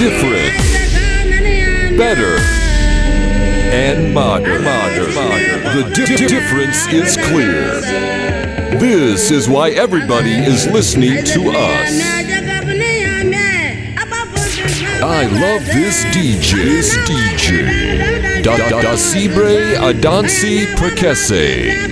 Different, better and modern. modern. The di- difference is clear. This is why everybody is listening to us. I love this DJ. This DJ. Da da da Sibre Adansi Perkese.